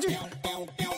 pode.